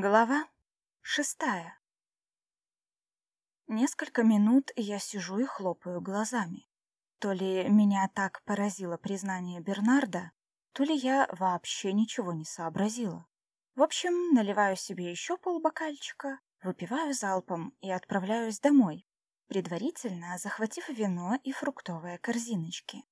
Глава шестая. Несколько минут я сижу и хлопаю глазами. То ли меня так поразило признание Бернарда, то ли я вообще ничего не сообразила. В общем, наливаю себе еще полбокальчика, выпиваю залпом и отправляюсь домой, предварительно захватив вино и фруктовые корзиночки.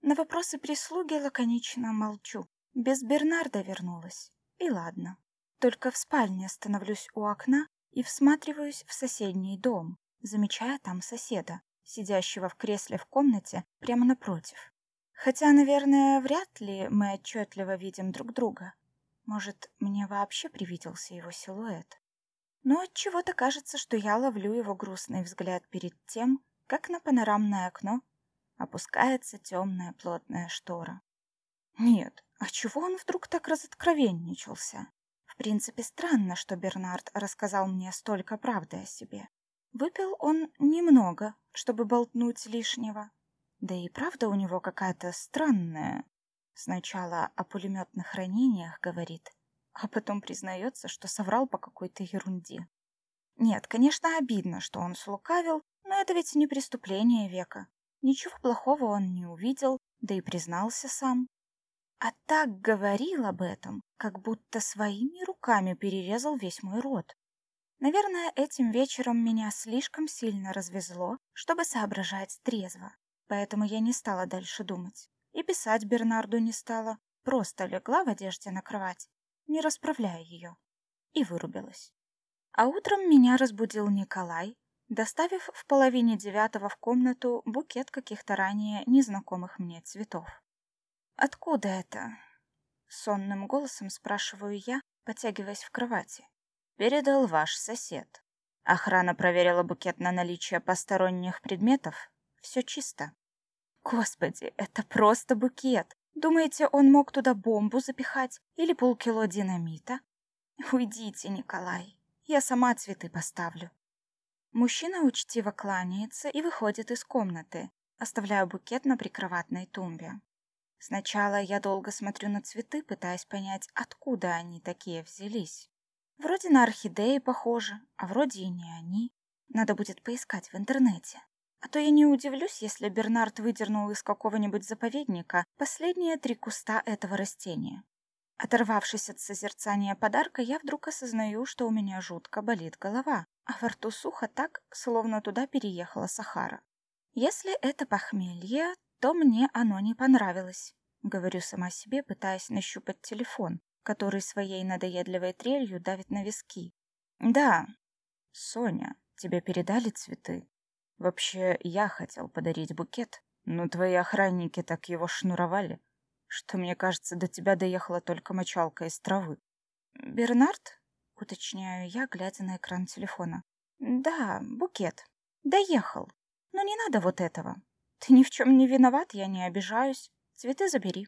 На вопросы прислуги лаконично молчу. Без Бернарда вернулась. И ладно. Только в спальне становлюсь у окна и всматриваюсь в соседний дом, замечая там соседа, сидящего в кресле в комнате прямо напротив. Хотя, наверное, вряд ли мы отчетливо видим друг друга. Может, мне вообще привиделся его силуэт. Но от чего то кажется, что я ловлю его грустный взгляд перед тем, как на панорамное окно опускается темная плотная штора. Нет, а чего он вдруг так разоткровенничался? Принципе, странно, что Бернард рассказал мне столько правды о себе. Выпил он немного, чтобы болтнуть лишнего. Да и правда у него какая-то странная. Сначала о пулеметных ранениях говорит, а потом признается, что соврал по какой-то ерунде. Нет, конечно, обидно, что он слукавил, но это ведь не преступление века. Ничего плохого он не увидел, да и признался сам. А так говорил об этом, как будто своими руками перерезал весь мой рот. Наверное, этим вечером меня слишком сильно развезло, чтобы соображать трезво, поэтому я не стала дальше думать. И писать Бернарду не стала, просто легла в одежде на кровать, не расправляя ее, и вырубилась. А утром меня разбудил Николай, доставив в половине девятого в комнату букет каких-то ранее незнакомых мне цветов. «Откуда это?» Сонным голосом спрашиваю я, потягиваясь в кровати. «Передал ваш сосед. Охрана проверила букет на наличие посторонних предметов. Все чисто». «Господи, это просто букет. Думаете, он мог туда бомбу запихать или полкило динамита? Уйдите, Николай, я сама цветы поставлю». Мужчина учтиво кланяется и выходит из комнаты, оставляя букет на прикроватной тумбе. Сначала я долго смотрю на цветы, пытаясь понять, откуда они такие взялись. Вроде на орхидеи похожи, а вроде и не они. Надо будет поискать в интернете. А то я не удивлюсь, если Бернард выдернул из какого-нибудь заповедника последние три куста этого растения. Оторвавшись от созерцания подарка, я вдруг осознаю, что у меня жутко болит голова, а во рту сухо так, словно туда переехала Сахара. Если это похмелье, то мне оно не понравилось. Говорю сама себе, пытаясь нащупать телефон, который своей надоедливой трелью давит на виски. Да, Соня, тебе передали цветы? Вообще, я хотел подарить букет, но твои охранники так его шнуровали, что, мне кажется, до тебя доехала только мочалка из травы. Бернард? Уточняю я, глядя на экран телефона. Да, букет. Доехал. Но не надо вот этого. Ты ни в чем не виноват, я не обижаюсь. Цветы забери.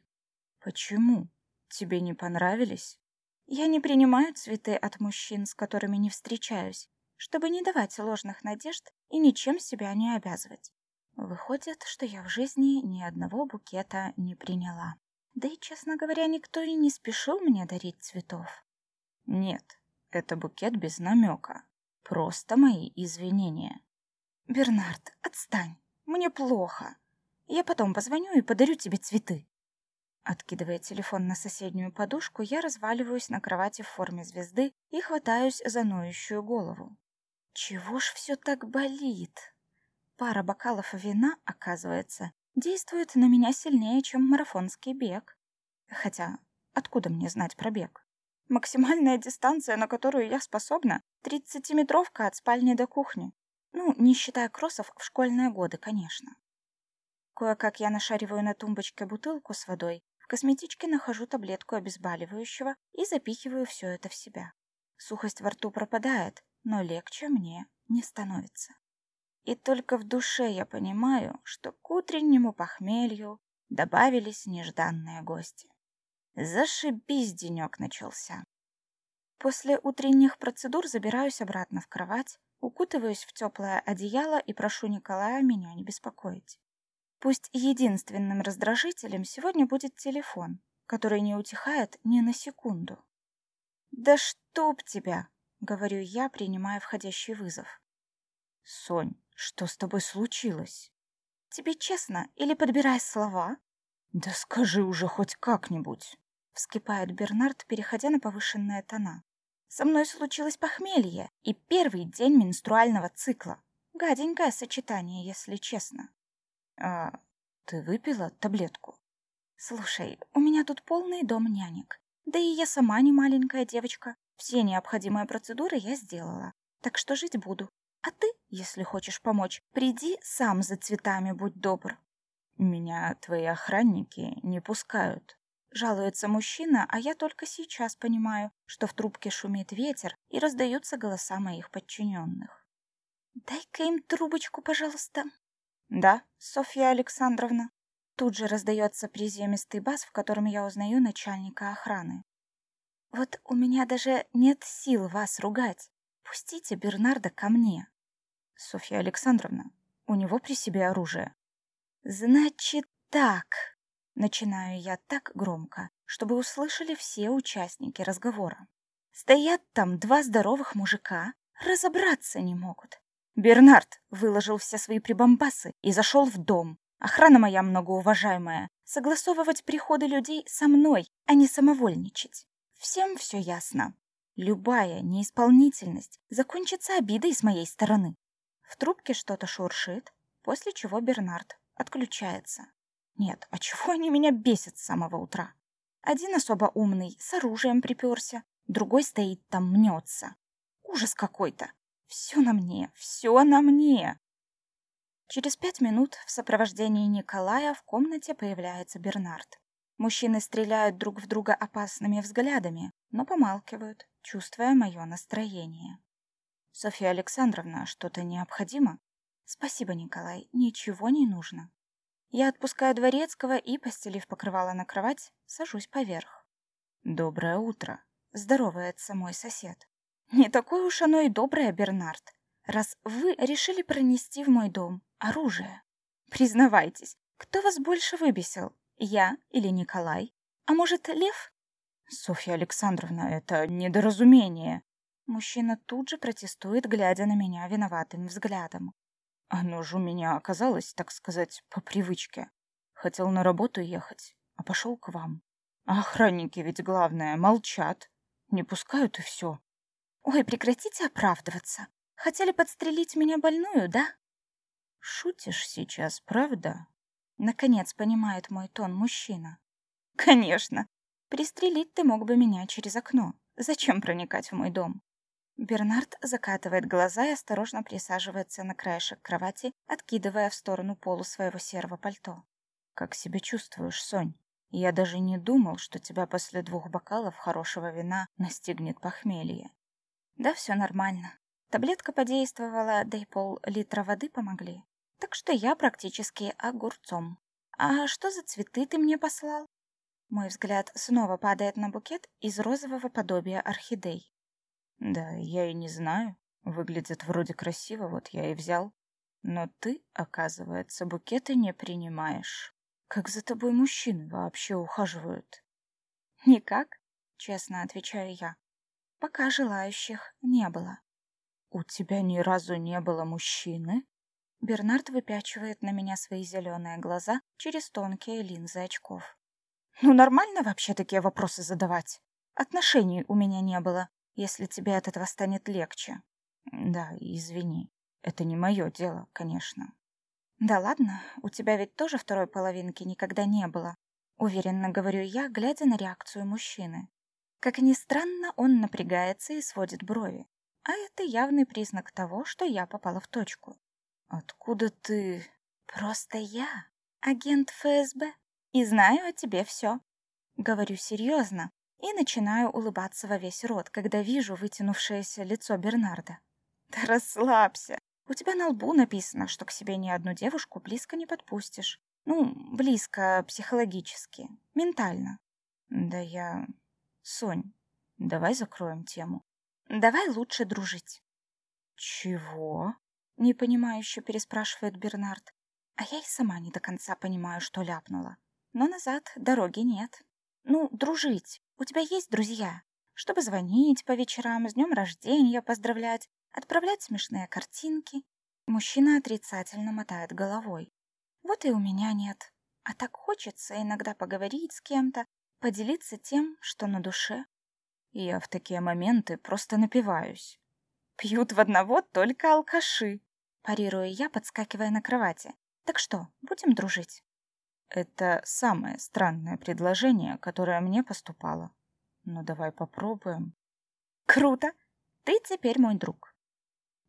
Почему? Тебе не понравились? Я не принимаю цветы от мужчин, с которыми не встречаюсь, чтобы не давать ложных надежд и ничем себя не обязывать. Выходит, что я в жизни ни одного букета не приняла. Да и, честно говоря, никто и не спешил мне дарить цветов. Нет, это букет без намека. Просто мои извинения. Бернард, отстань. Мне плохо. Я потом позвоню и подарю тебе цветы. Откидывая телефон на соседнюю подушку, я разваливаюсь на кровати в форме звезды и хватаюсь за ноющую голову. Чего ж все так болит? Пара бокалов вина, оказывается, действует на меня сильнее, чем марафонский бег. Хотя, откуда мне знать про бег? Максимальная дистанция, на которую я способна, тридцатиметровка от спальни до кухни. Ну, не считая кроссов в школьные годы, конечно. Кое-как я нашариваю на тумбочке бутылку с водой, в косметичке нахожу таблетку обезболивающего и запихиваю все это в себя. Сухость во рту пропадает, но легче мне не становится. И только в душе я понимаю, что к утреннему похмелью добавились нежданные гости. Зашибись денек начался. После утренних процедур забираюсь обратно в кровать, укутываюсь в теплое одеяло и прошу Николая меня не беспокоить. Пусть единственным раздражителем сегодня будет телефон, который не утихает ни на секунду. Да чтоб тебя, говорю я, принимая входящий вызов. Сонь, что с тобой случилось? Тебе честно или подбирай слова? Да скажи уже хоть как-нибудь. Вскипает Бернард, переходя на повышенные тона. Со мной случилось похмелье и первый день менструального цикла. Гаденькое сочетание, если честно. А ты выпила таблетку? Слушай, у меня тут полный дом нянек. Да и я сама не маленькая девочка. Все необходимые процедуры я сделала. Так что жить буду. А ты, если хочешь помочь, приди сам за цветами, будь добр. Меня твои охранники не пускают. Жалуется мужчина, а я только сейчас понимаю, что в трубке шумит ветер и раздаются голоса моих подчиненных. «Дай-ка им трубочку, пожалуйста». «Да, Софья Александровна». Тут же раздается приземистый бас, в котором я узнаю начальника охраны. «Вот у меня даже нет сил вас ругать. Пустите Бернарда ко мне». «Софья Александровна, у него при себе оружие». «Значит так...» Начинаю я так громко, чтобы услышали все участники разговора. Стоят там два здоровых мужика, разобраться не могут. Бернард выложил все свои прибамбасы и зашел в дом. Охрана моя многоуважаемая, согласовывать приходы людей со мной, а не самовольничать. Всем все ясно. Любая неисполнительность закончится обидой с моей стороны. В трубке что-то шуршит, после чего Бернард отключается. Нет, а чего они меня бесят с самого утра? Один особо умный, с оружием приперся, другой стоит там мнется. Ужас какой-то. Все на мне, все на мне. Через пять минут в сопровождении Николая в комнате появляется Бернард. Мужчины стреляют друг в друга опасными взглядами, но помалкивают, чувствуя мое настроение. «Софья Александровна, что-то необходимо?» «Спасибо, Николай, ничего не нужно». Я отпускаю дворецкого и, постелив покрывало на кровать, сажусь поверх. «Доброе утро», — здоровается мой сосед. «Не такое уж оно и доброе, Бернард, раз вы решили пронести в мой дом оружие. Признавайтесь, кто вас больше выбесил, я или Николай? А может, Лев?» «Софья Александровна, это недоразумение». Мужчина тут же протестует, глядя на меня виноватым взглядом. Оно же у меня оказалось, так сказать, по привычке. Хотел на работу ехать, а пошел к вам. А охранники ведь, главное, молчат. Не пускают и все. Ой, прекратите оправдываться. Хотели подстрелить меня больную, да? Шутишь сейчас, правда? Наконец понимает мой тон мужчина. Конечно. Пристрелить ты мог бы меня через окно. Зачем проникать в мой дом? Бернард закатывает глаза и осторожно присаживается на краешек кровати, откидывая в сторону полу своего серого пальто. «Как себя чувствуешь, Сонь? Я даже не думал, что тебя после двух бокалов хорошего вина настигнет похмелье». «Да все нормально. Таблетка подействовала, да и пол-литра воды помогли. Так что я практически огурцом. А что за цветы ты мне послал?» Мой взгляд снова падает на букет из розового подобия орхидей. Да, я и не знаю. Выглядит вроде красиво, вот я и взял. Но ты, оказывается, букеты не принимаешь. Как за тобой мужчины вообще ухаживают? Никак, честно отвечаю я. Пока желающих не было. У тебя ни разу не было мужчины? Бернард выпячивает на меня свои зеленые глаза через тонкие линзы очков. Ну, нормально вообще такие вопросы задавать? Отношений у меня не было если тебе от этого станет легче. Да, извини. Это не мое дело, конечно. Да ладно, у тебя ведь тоже второй половинки никогда не было. Уверенно говорю я, глядя на реакцию мужчины. Как ни странно, он напрягается и сводит брови. А это явный признак того, что я попала в точку. Откуда ты? Просто я, агент ФСБ, и знаю о тебе все. Говорю серьезно, и начинаю улыбаться во весь рот, когда вижу вытянувшееся лицо Бернарда. «Да расслабься. У тебя на лбу написано, что к себе ни одну девушку близко не подпустишь. Ну, близко психологически, ментально». «Да я... Сонь, давай закроем тему». «Давай лучше дружить». «Чего?» — непонимающе переспрашивает Бернард. А я и сама не до конца понимаю, что ляпнула. Но назад дороги нет. Ну, дружить. У тебя есть друзья? чтобы звонить по вечерам, с днем рождения поздравлять, отправлять смешные картинки. Мужчина отрицательно мотает головой. Вот и у меня нет. А так хочется иногда поговорить с кем-то, поделиться тем, что на душе. Я в такие моменты просто напиваюсь. Пьют в одного только алкаши. Парирую я, подскакивая на кровати. Так что, будем дружить? Это самое странное предложение, которое мне поступало. Но давай попробуем. Круто! Ты теперь мой друг.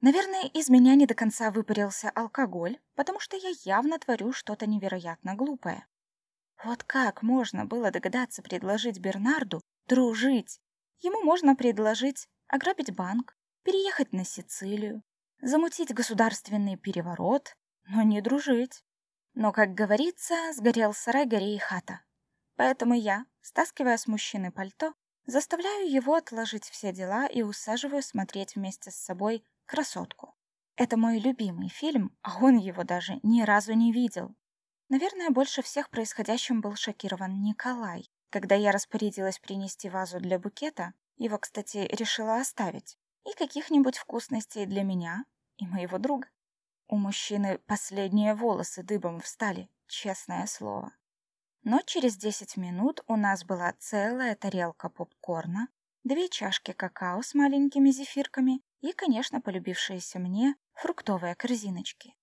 Наверное, из меня не до конца выпарился алкоголь, потому что я явно творю что-то невероятно глупое. Вот как можно было догадаться предложить Бернарду дружить? Ему можно предложить ограбить банк, переехать на Сицилию, замутить государственный переворот, но не дружить. Но, как говорится, сгорел сарай, горе и хата. Поэтому я, стаскивая с мужчины пальто, заставляю его отложить все дела и усаживаю смотреть вместе с собой «Красотку». Это мой любимый фильм, а он его даже ни разу не видел. Наверное, больше всех происходящим был шокирован Николай. Когда я распорядилась принести вазу для букета, его, кстати, решила оставить, и каких-нибудь вкусностей для меня и моего друга. У мужчины последние волосы дыбом встали, честное слово. Но через десять минут у нас была целая тарелка попкорна, две чашки какао с маленькими зефирками и, конечно, полюбившиеся мне фруктовые корзиночки.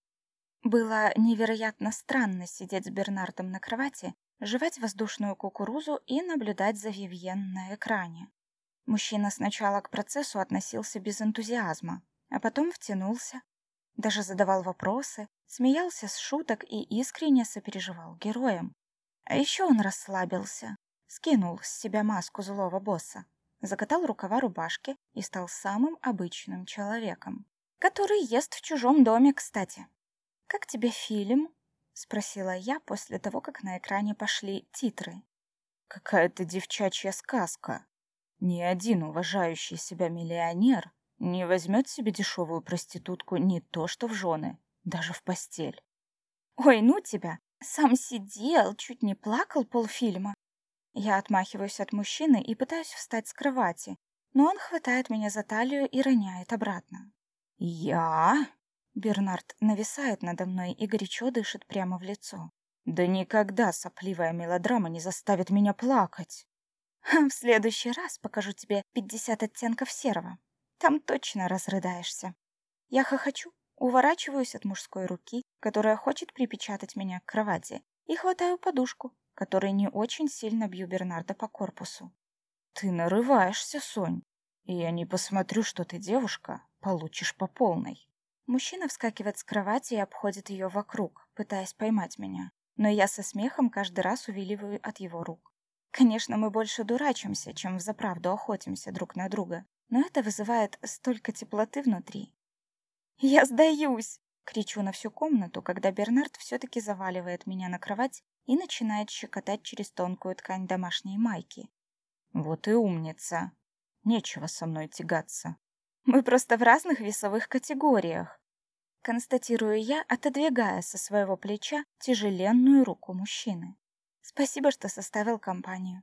Было невероятно странно сидеть с Бернардом на кровати, жевать воздушную кукурузу и наблюдать за Вивьен на экране. Мужчина сначала к процессу относился без энтузиазма, а потом втянулся, даже задавал вопросы, смеялся с шуток и искренне сопереживал героям. А еще он расслабился, скинул с себя маску злого босса, закатал рукава рубашки и стал самым обычным человеком, который ест в чужом доме, кстати. «Как тебе фильм?» — спросила я после того, как на экране пошли титры. «Какая-то девчачья сказка. Ни один уважающий себя миллионер не возьмет себе дешевую проститутку не то что в жены, даже в постель. Ой, ну тебя! Сам сидел, чуть не плакал полфильма. Я отмахиваюсь от мужчины и пытаюсь встать с кровати, но он хватает меня за талию и роняет обратно. «Я?» Бернард нависает надо мной и горячо дышит прямо в лицо. «Да никогда сопливая мелодрама не заставит меня плакать!» «В следующий раз покажу тебе пятьдесят оттенков серого. Там точно разрыдаешься. Я хохочу, уворачиваюсь от мужской руки, которая хочет припечатать меня к кровати, и хватаю подушку, которой не очень сильно бью Бернарда по корпусу. «Ты нарываешься, Сонь, и я не посмотрю, что ты девушка, получишь по полной». Мужчина вскакивает с кровати и обходит ее вокруг, пытаясь поймать меня, но я со смехом каждый раз увиливаю от его рук. Конечно, мы больше дурачимся, чем взаправду охотимся друг на друга, но это вызывает столько теплоты внутри. «Я сдаюсь!» — кричу на всю комнату, когда Бернард все-таки заваливает меня на кровать и начинает щекотать через тонкую ткань домашней майки. «Вот и умница! Нечего со мной тягаться!» «Мы просто в разных весовых категориях!» Констатирую я, отодвигая со своего плеча тяжеленную руку мужчины. «Спасибо, что составил компанию».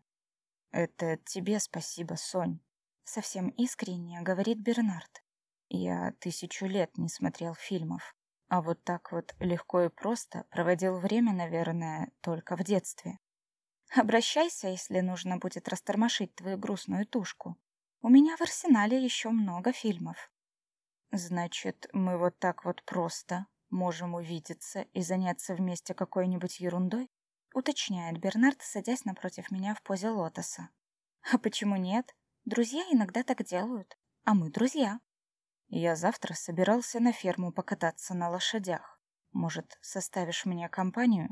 «Это тебе спасибо, Сонь совсем искренне говорит Бернард. Я тысячу лет не смотрел фильмов, а вот так вот легко и просто проводил время, наверное, только в детстве. Обращайся, если нужно будет растормошить твою грустную тушку. У меня в арсенале еще много фильмов. Значит, мы вот так вот просто можем увидеться и заняться вместе какой-нибудь ерундой? Уточняет Бернард, садясь напротив меня в позе лотоса. А почему нет? Друзья иногда так делают, а мы друзья. Я завтра собирался на ферму покататься на лошадях. Может, составишь мне компанию?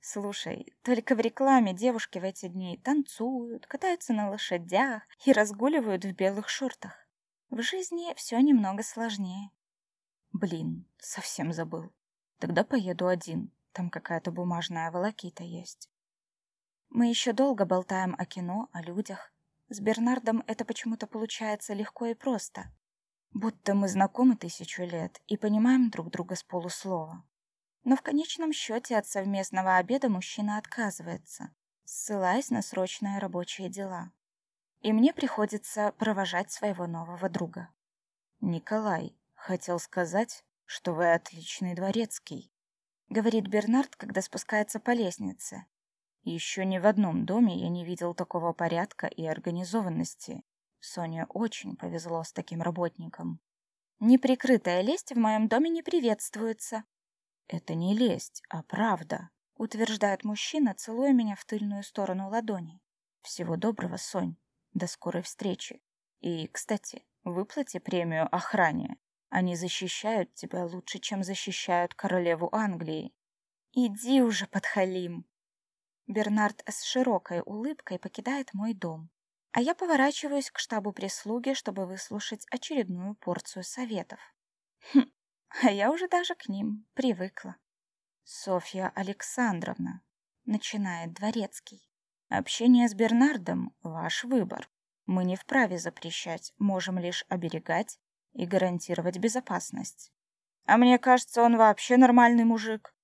Слушай, только в рекламе девушки в эти дни танцуют, катаются на лошадях и разгуливают в белых шортах. В жизни все немного сложнее. Блин, совсем забыл. Тогда поеду один. Там какая-то бумажная волокита есть. Мы еще долго болтаем о кино, о людях. С Бернардом это почему-то получается легко и просто. Будто мы знакомы тысячу лет и понимаем друг друга с полуслова. Но в конечном счете от совместного обеда мужчина отказывается, ссылаясь на срочные рабочие дела. и мне приходится провожать своего нового друга. «Николай, хотел сказать, что вы отличный дворецкий», — говорит Бернард, когда спускается по лестнице. «Еще ни в одном доме я не видел такого порядка и организованности. Соне очень повезло с таким работником». «Неприкрытая лесть в моем доме не приветствуется». «Это не лесть, а правда», — утверждает мужчина, целуя меня в тыльную сторону ладони. «Всего доброго, Сонь. До скорой встречи. И, кстати, выплати премию охране. Они защищают тебя лучше, чем защищают королеву Англии. Иди уже, подхалим. Бернард с широкой улыбкой покидает мой дом, а я поворачиваюсь к штабу прислуги, чтобы выслушать очередную порцию советов. Хм, а я уже даже к ним привыкла. Софья Александровна, начинает дворецкий. Общение с Бернардом – ваш выбор. Мы не вправе запрещать, можем лишь оберегать и гарантировать безопасность. А мне кажется, он вообще нормальный мужик,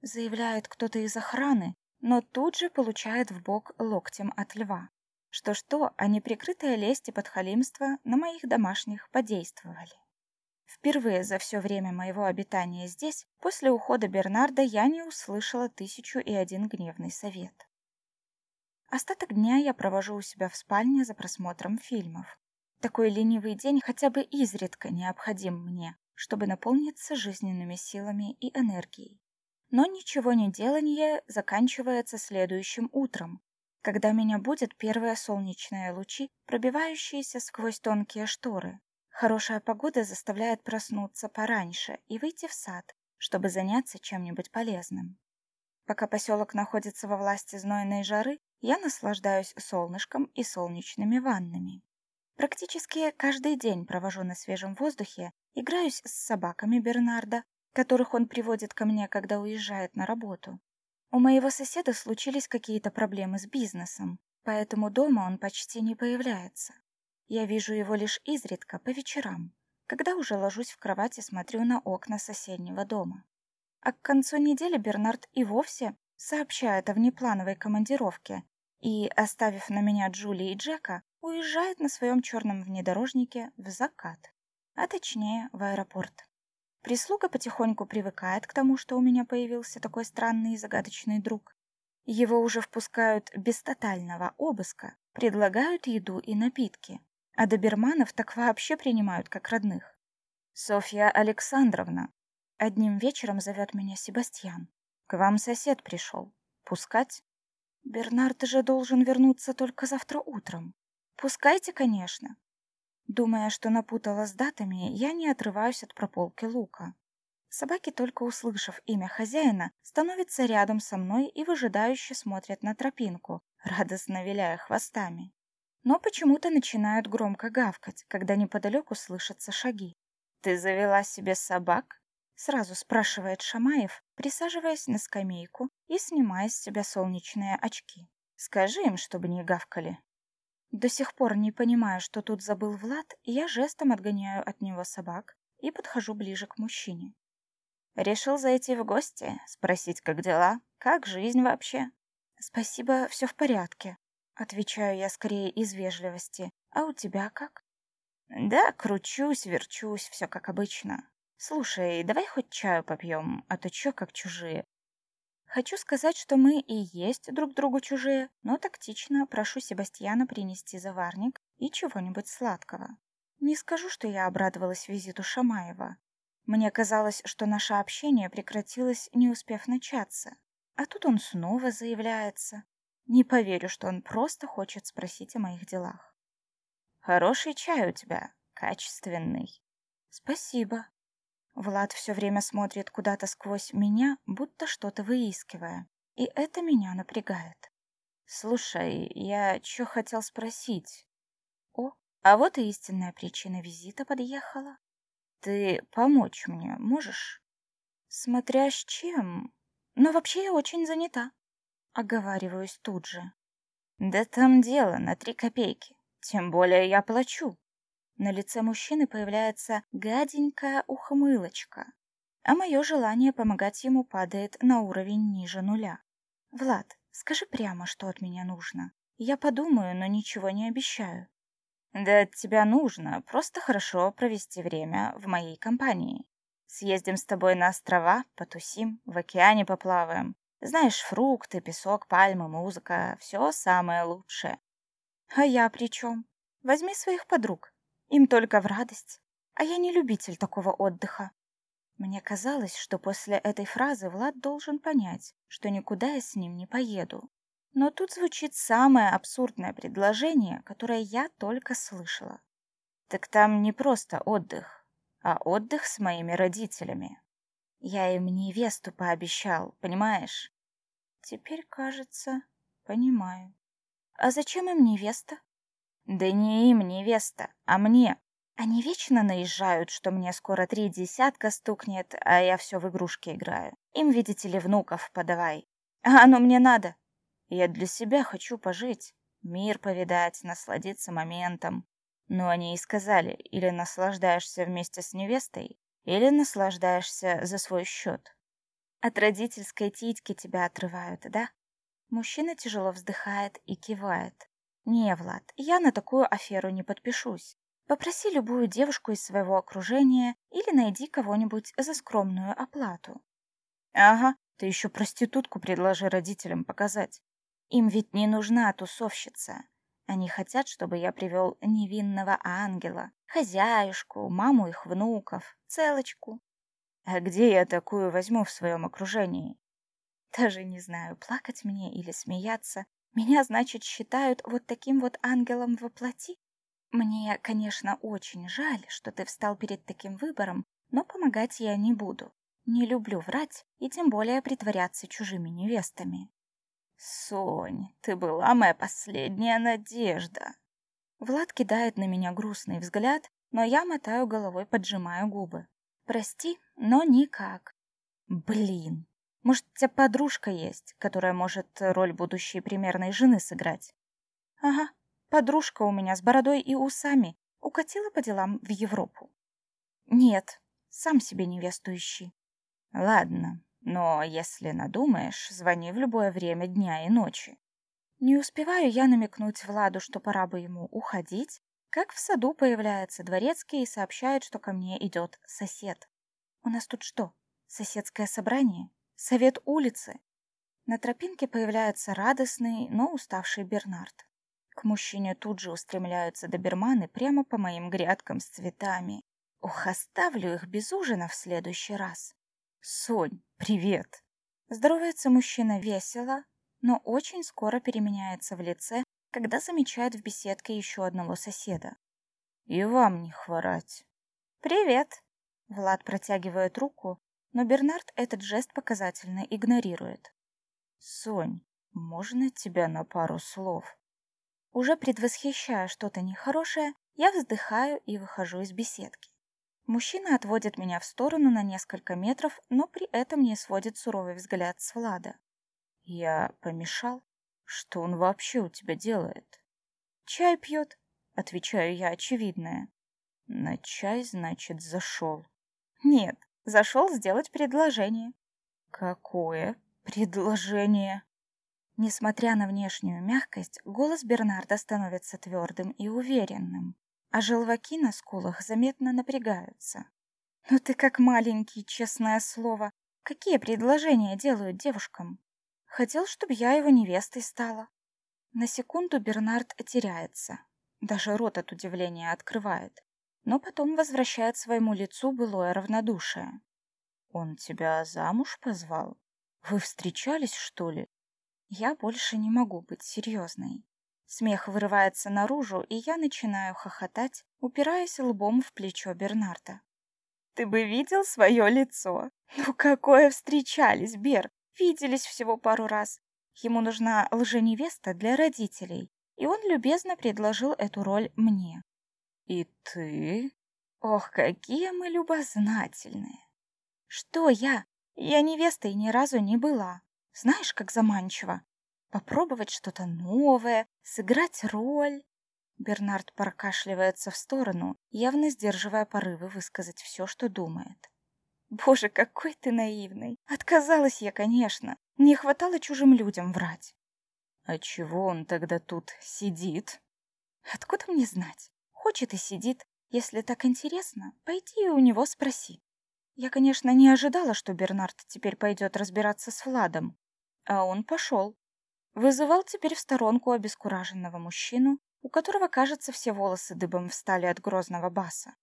заявляет кто-то из охраны, но тут же получает в бок локтем от льва. Что-что, а неприкрытая лесть и подхалимство на моих домашних подействовали. Впервые за все время моего обитания здесь, после ухода Бернарда, я не услышала тысячу и один гневный совет. Остаток дня я провожу у себя в спальне за просмотром фильмов. Такой ленивый день хотя бы изредка необходим мне, чтобы наполниться жизненными силами и энергией. Но ничего не делание заканчивается следующим утром, когда меня будет первые солнечные лучи, пробивающиеся сквозь тонкие шторы. Хорошая погода заставляет проснуться пораньше и выйти в сад, чтобы заняться чем-нибудь полезным. Пока поселок находится во власти знойной жары, я наслаждаюсь солнышком и солнечными ваннами. Практически каждый день провожу на свежем воздухе, играюсь с собаками Бернарда, которых он приводит ко мне, когда уезжает на работу. У моего соседа случились какие-то проблемы с бизнесом, поэтому дома он почти не появляется. Я вижу его лишь изредка, по вечерам, когда уже ложусь в кровать и смотрю на окна соседнего дома. А к концу недели Бернард и вовсе сообщает о внеплановой командировке и, оставив на меня Джули и Джека, уезжает на своем черном внедорожнике в закат, а точнее в аэропорт. Прислуга потихоньку привыкает к тому, что у меня появился такой странный и загадочный друг. Его уже впускают без тотального обыска, предлагают еду и напитки, а доберманов так вообще принимают как родных. «Софья Александровна», одним вечером зовет меня Себастьян. «К вам сосед пришел. Пускать?» Бернард же должен вернуться только завтра утром. Пускайте, конечно. Думая, что напутала с датами, я не отрываюсь от прополки лука. Собаки, только услышав имя хозяина, становятся рядом со мной и выжидающе смотрят на тропинку, радостно виляя хвостами. Но почему-то начинают громко гавкать, когда неподалеку слышатся шаги. «Ты завела себе собак?» Сразу спрашивает Шамаев, присаживаясь на скамейку и снимая с себя солнечные очки. Скажи им, чтобы не гавкали. До сих пор не понимаю, что тут забыл Влад, я жестом отгоняю от него собак и подхожу ближе к мужчине. Решил зайти в гости, спросить, как дела, как жизнь вообще. Спасибо, все в порядке. Отвечаю я скорее из вежливости. А у тебя как? Да, кручусь, верчусь, все как обычно. Слушай, давай хоть чаю попьем, а то чё как чужие. Хочу сказать, что мы и есть друг другу чужие, но тактично прошу Себастьяна принести заварник и чего-нибудь сладкого. Не скажу, что я обрадовалась визиту Шамаева. Мне казалось, что наше общение прекратилось, не успев начаться. А тут он снова заявляется. Не поверю, что он просто хочет спросить о моих делах. Хороший чай у тебя, качественный. Спасибо. Влад все время смотрит куда-то сквозь меня, будто что-то выискивая. И это меня напрягает. Слушай, я что хотел спросить? О, а вот и истинная причина визита подъехала. Ты помочь мне можешь? Смотря с чем. Но вообще я очень занята. Оговариваюсь тут же. Да там дело на три копейки. Тем более я плачу. На лице мужчины появляется гаденькая ухмылочка, а мое желание помогать ему падает на уровень ниже нуля. «Влад, скажи прямо, что от меня нужно. Я подумаю, но ничего не обещаю. Да от тебя нужно просто хорошо провести время в моей компании. Съездим с тобой на острова, потусим, в океане поплаваем. Знаешь, фрукты, песок, пальмы, музыка — все самое лучшее. А я при чем? Возьми своих подруг. Им только в радость. А я не любитель такого отдыха. Мне казалось, что после этой фразы Влад должен понять, что никуда я с ним не поеду. Но тут звучит самое абсурдное предложение, которое я только слышала. Так там не просто отдых, а отдых с моими родителями. Я им невесту пообещал, понимаешь? Теперь, кажется, понимаю. А зачем им невеста? Да не им невеста, а мне. Они вечно наезжают, что мне скоро три десятка стукнет, а я все в игрушки играю. Им, видите ли, внуков подавай. А оно мне надо. Я для себя хочу пожить, мир повидать, насладиться моментом. Но они и сказали, или наслаждаешься вместе с невестой, или наслаждаешься за свой счет. От родительской титьки тебя отрывают, да? Мужчина тяжело вздыхает и кивает. Не, Влад, я на такую аферу не подпишусь. Попроси любую девушку из своего окружения или найди кого-нибудь за скромную оплату. Ага, ты еще проститутку предложи родителям показать. Им ведь не нужна тусовщица. Они хотят, чтобы я привел невинного ангела, хозяюшку, маму их внуков, целочку. А где я такую возьму в своем окружении? Даже не знаю, плакать мне или смеяться. Меня, значит, считают вот таким вот ангелом во плоти? Мне, конечно, очень жаль, что ты встал перед таким выбором, но помогать я не буду. Не люблю врать и тем более притворяться чужими невестами. Сонь, ты была моя последняя надежда. Влад кидает на меня грустный взгляд, но я мотаю головой, поджимаю губы. Прости, но никак. Блин, может, у тебя подружка есть, которая может роль будущей примерной жены сыграть? Ага, подружка у меня с бородой и усами укатила по делам в Европу. Нет, сам себе невесту ищи. Ладно, но если надумаешь, звони в любое время дня и ночи. Не успеваю я намекнуть Владу, что пора бы ему уходить, как в саду появляется дворецкий и сообщает, что ко мне идет сосед. У нас тут что, соседское собрание? Совет улицы? На тропинке появляется радостный, но уставший Бернард. К мужчине тут же устремляются доберманы прямо по моим грядкам с цветами. Ох, оставлю их без ужина в следующий раз. «Сонь, привет!» Здоровается мужчина весело, но очень скоро переменяется в лице, когда замечает в беседке еще одного соседа. «И вам не хворать!» «Привет!» Влад протягивает руку, но Бернард этот жест показательно игнорирует. «Сонь, можно тебя на пару слов?» Уже предвосхищая что-то нехорошее, я вздыхаю и выхожу из беседки. Мужчина отводит меня в сторону на несколько метров, но при этом не сводит суровый взгляд с Влада. «Я помешал? Что он вообще у тебя делает?» «Чай пьет», — отвечаю я очевидное. «На чай, значит, зашел?» «Нет, зашел сделать предложение». «Какое предложение?» Несмотря на внешнюю мягкость, голос Бернарда становится твердым и уверенным а желваки на скулах заметно напрягаются. «Ну ты как маленький, честное слово. Какие предложения делают девушкам? Хотел, чтобы я его невестой стала». На секунду Бернард теряется. Даже рот от удивления открывает. Но потом возвращает своему лицу былое равнодушие. «Он тебя замуж позвал? Вы встречались, что ли?» Я больше не могу быть серьезной. Смех вырывается наружу, и я начинаю хохотать, упираясь лбом в плечо Бернарда. «Ты бы видел свое лицо! Ну какое встречались, Бер! Виделись всего пару раз. Ему нужна лженевеста для родителей, и он любезно предложил эту роль мне. И ты? Ох, какие мы любознательные! Что я? Я невестой ни разу не была. Знаешь, как заманчиво попробовать что-то новое, сыграть роль. Бернард прокашливается в сторону, явно сдерживая порывы высказать все, что думает. Боже, какой ты наивный. Отказалась я, конечно. Не хватало чужим людям врать. А чего он тогда тут сидит? Откуда мне знать? Хочет и сидит. Если так интересно, пойди у него спроси. Я, конечно, не ожидала, что Бернард теперь пойдет разбираться с Владом. А он пошел. Вызывал теперь в сторонку обескураженного мужчину, у которого, кажется, все волосы дыбом встали от грозного баса.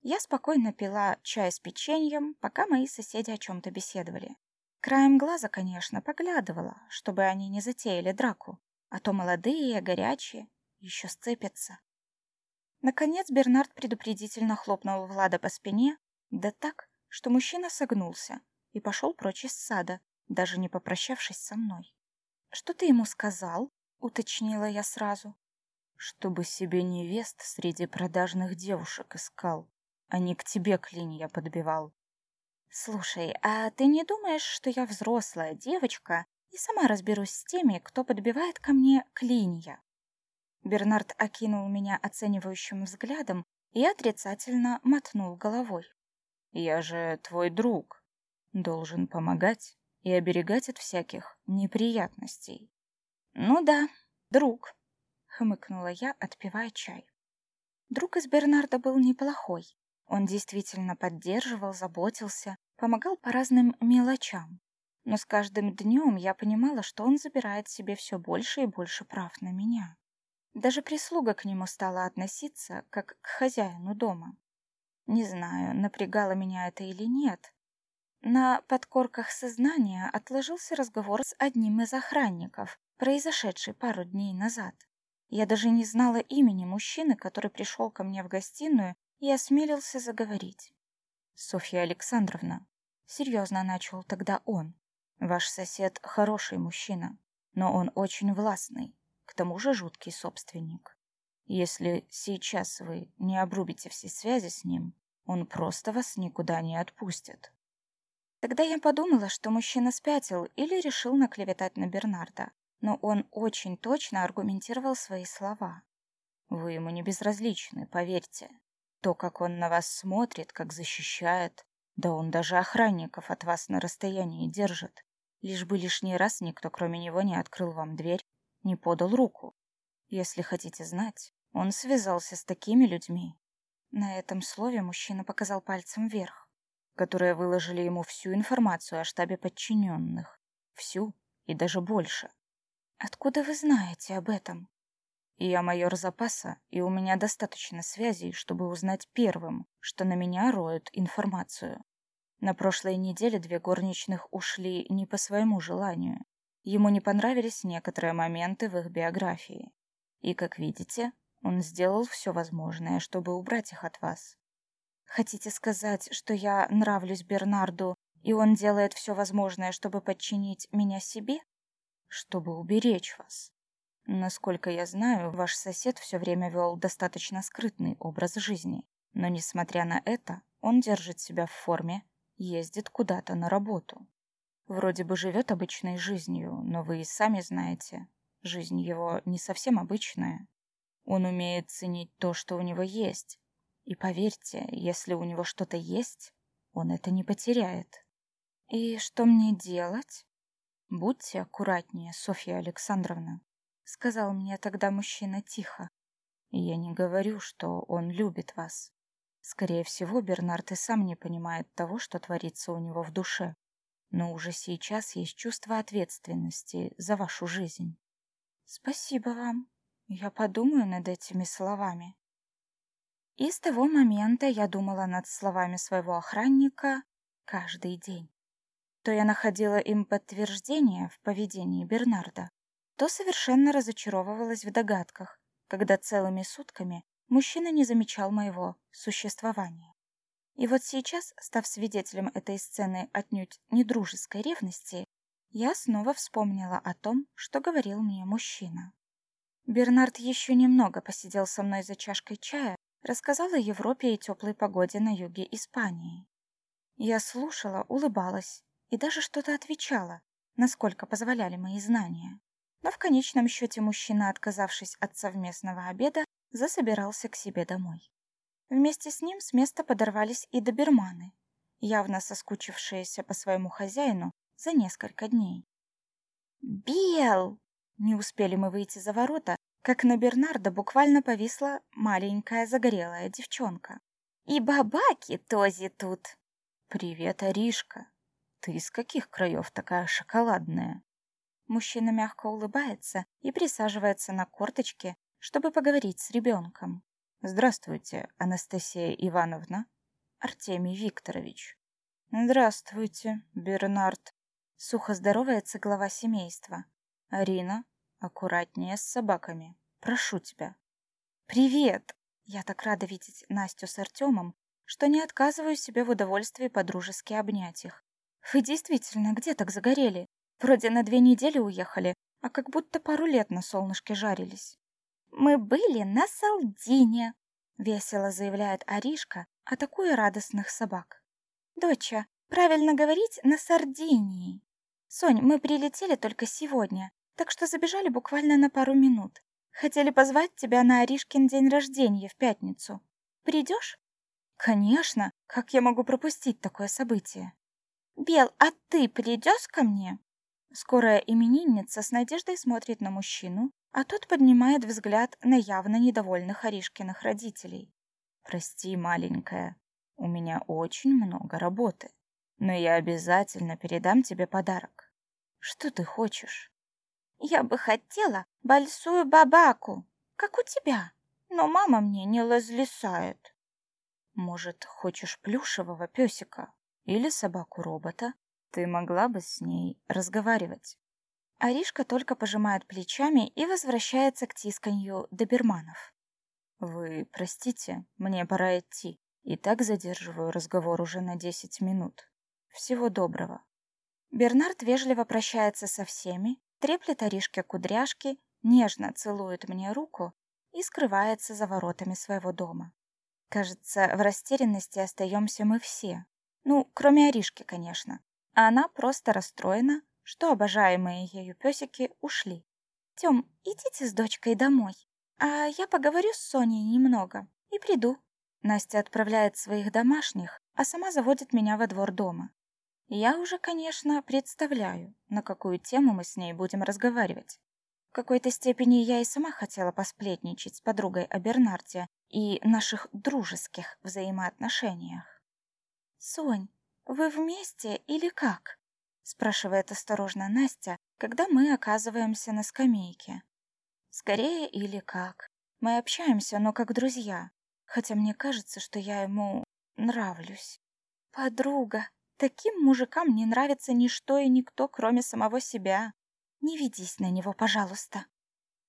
Я спокойно пила чай с печеньем, пока мои соседи о чем-то беседовали. Краем глаза, конечно, поглядывала, чтобы они не затеяли драку, а то молодые, горячие, еще сцепятся. Наконец Бернард предупредительно хлопнул Влада по спине, да так, что мужчина согнулся и пошел прочь из сада, даже не попрощавшись со мной. «Что ты ему сказал?» — уточнила я сразу. «Чтобы себе невест среди продажных девушек искал, а не к тебе клинья подбивал». «Слушай, а ты не думаешь, что я взрослая девочка и сама разберусь с теми, кто подбивает ко мне клинья?» Бернард окинул меня оценивающим взглядом и отрицательно мотнул головой. «Я же твой друг. Должен помогать и оберегать от всяких неприятностей». «Ну да, друг», — хмыкнула я, отпивая чай. Друг из Бернарда был неплохой. Он действительно поддерживал, заботился, помогал по разным мелочам. Но с каждым днем я понимала, что он забирает себе все больше и больше прав на меня. Даже прислуга к нему стала относиться, как к хозяину дома. Не знаю, напрягало меня это или нет. На подкорках сознания отложился разговор с одним из охранников, произошедший пару дней назад. Я даже не знала имени мужчины, который пришел ко мне в гостиную и осмелился заговорить. «Софья Александровна», — серьезно начал тогда он, — «ваш сосед хороший мужчина, но он очень властный к тому же жуткий собственник. Если сейчас вы не обрубите все связи с ним, он просто вас никуда не отпустит. Тогда я подумала, что мужчина спятил или решил наклеветать на Бернарда, но он очень точно аргументировал свои слова. Вы ему не безразличны, поверьте. То, как он на вас смотрит, как защищает, да он даже охранников от вас на расстоянии держит, лишь бы лишний раз никто, кроме него, не открыл вам дверь не подал руку. Если хотите знать, он связался с такими людьми. На этом слове мужчина показал пальцем вверх, которые выложили ему всю информацию о штабе подчиненных. Всю и даже больше. Откуда вы знаете об этом? Я майор запаса, и у меня достаточно связей, чтобы узнать первым, что на меня роют информацию. На прошлой неделе две горничных ушли не по своему желанию, Ему не понравились некоторые моменты в их биографии. И, как видите, он сделал все возможное, чтобы убрать их от вас. Хотите сказать, что я нравлюсь Бернарду, и он делает все возможное, чтобы подчинить меня себе? Чтобы уберечь вас. Насколько я знаю, ваш сосед все время вел достаточно скрытный образ жизни. Но, несмотря на это, он держит себя в форме, ездит куда-то на работу. Вроде бы живет обычной жизнью, но вы и сами знаете, жизнь его не совсем обычная. Он умеет ценить то, что у него есть. И поверьте, если у него что-то есть, он это не потеряет. И что мне делать? Будьте аккуратнее, Софья Александровна, сказал мне тогда мужчина тихо. Я не говорю, что он любит вас. Скорее всего, Бернард и сам не понимает того, что творится у него в душе но уже сейчас есть чувство ответственности за вашу жизнь. Спасибо вам. Я подумаю над этими словами. И с того момента я думала над словами своего охранника каждый день. То я находила им подтверждение в поведении Бернарда, то совершенно разочаровывалась в догадках, когда целыми сутками мужчина не замечал моего существования. И вот сейчас, став свидетелем этой сцены отнюдь не дружеской ревности, я снова вспомнила о том, что говорил мне мужчина. Бернард еще немного посидел со мной за чашкой чая, рассказал о Европе и теплой погоде на юге Испании. Я слушала, улыбалась и даже что-то отвечала, насколько позволяли мои знания. Но в конечном счете мужчина, отказавшись от совместного обеда, засобирался к себе домой. Вместе с ним с места подорвались и доберманы, явно соскучившиеся по своему хозяину за несколько дней. «Бел!» — Не успели мы выйти за ворота, как на Бернарда буквально повисла маленькая загорелая девчонка. «И бабаки Този тут!» «Привет, Аришка! Ты из каких краев такая шоколадная?» Мужчина мягко улыбается и присаживается на корточке, чтобы поговорить с ребенком. «Здравствуйте, Анастасия Ивановна!» «Артемий Викторович!» «Здравствуйте, Бернард!» Сухо здоровается глава семейства. «Арина, Аккуратнее с собаками. Прошу тебя. Привет! Я так рада видеть Настю с Артемом, что не отказываю себе в удовольствии подружески обнять их. Вы действительно где так загорели? Вроде на две недели уехали, а как будто пару лет на солнышке жарились. Мы были на Салдине, весело заявляет Аришка, атакуя радостных собак. Доча, правильно говорить на Сардинии. Сонь, мы прилетели только сегодня, так что забежали буквально на пару минут. Хотели позвать тебя на Аришкин день рождения в пятницу. Придешь? Конечно, как я могу пропустить такое событие? Бел, а ты придешь ко мне? Скорая именинница с надеждой смотрит на мужчину, а тот поднимает взгляд на явно недовольных Аришкиных родителей. Прости, маленькая, у меня очень много работы, но я обязательно передам тебе подарок. Что ты хочешь? Я бы хотела большую бабаку, как у тебя, но мама мне не разлисает. Может, хочешь плюшевого песика или собаку-робота? Ты могла бы с ней разговаривать. Аришка только пожимает плечами и возвращается к тисканью доберманов. Вы простите, мне пора идти. И так задерживаю разговор уже на десять минут. Всего доброго. Бернард вежливо прощается со всеми, треплет Аришке кудряшки, нежно целует мне руку и скрывается за воротами своего дома. Кажется, в растерянности остаемся мы все. Ну, кроме Аришки, конечно. А она просто расстроена, что обожаемые ею песики ушли. Тём, идите с дочкой домой, а я поговорю с Соней немного и приду. Настя отправляет своих домашних, а сама заводит меня во двор дома. Я уже, конечно, представляю, на какую тему мы с ней будем разговаривать. В какой-то степени я и сама хотела посплетничать с подругой о Бернарде и наших дружеских взаимоотношениях. «Сонь, вы вместе или как?» — спрашивает осторожно Настя, когда мы оказываемся на скамейке. «Скорее или как. Мы общаемся, но как друзья, хотя мне кажется, что я ему нравлюсь. Подруга, Таким мужикам не нравится ничто и никто, кроме самого себя. Не ведись на него, пожалуйста.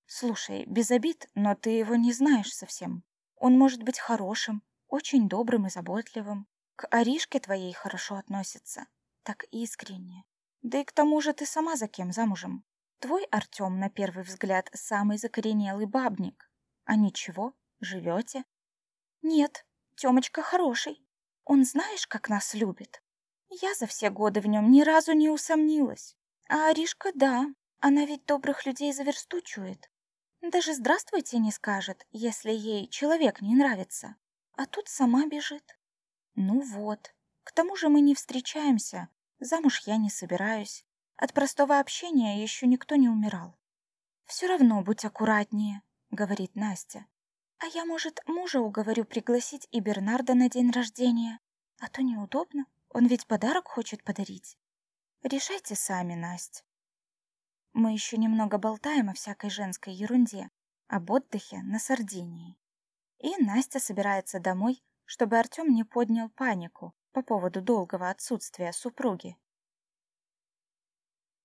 Слушай, без обид, но ты его не знаешь совсем. Он может быть хорошим, очень добрым и заботливым. К Аришке твоей хорошо относится. Так искренне. Да и к тому же ты сама за кем замужем? Твой Артем, на первый взгляд, самый закоренелый бабник. А ничего, живете? Нет, Темочка хороший. Он знаешь, как нас любит? Я за все годы в нем ни разу не усомнилась. А Аришка, да, она ведь добрых людей за чует. Даже «здравствуйте» не скажет, если ей человек не нравится. А тут сама бежит. Ну вот. К тому же мы не встречаемся. Замуж я не собираюсь. От простого общения еще никто не умирал. «Все равно будь аккуратнее», — говорит Настя. «А я, может, мужа уговорю пригласить и Бернарда на день рождения? А то неудобно». Он ведь подарок хочет подарить. Решайте сами, Настя. Мы еще немного болтаем о всякой женской ерунде, об отдыхе на Сардинии. И Настя собирается домой, чтобы Артем не поднял панику по поводу долгого отсутствия супруги.